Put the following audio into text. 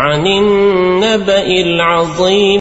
عن النبأ العظيم.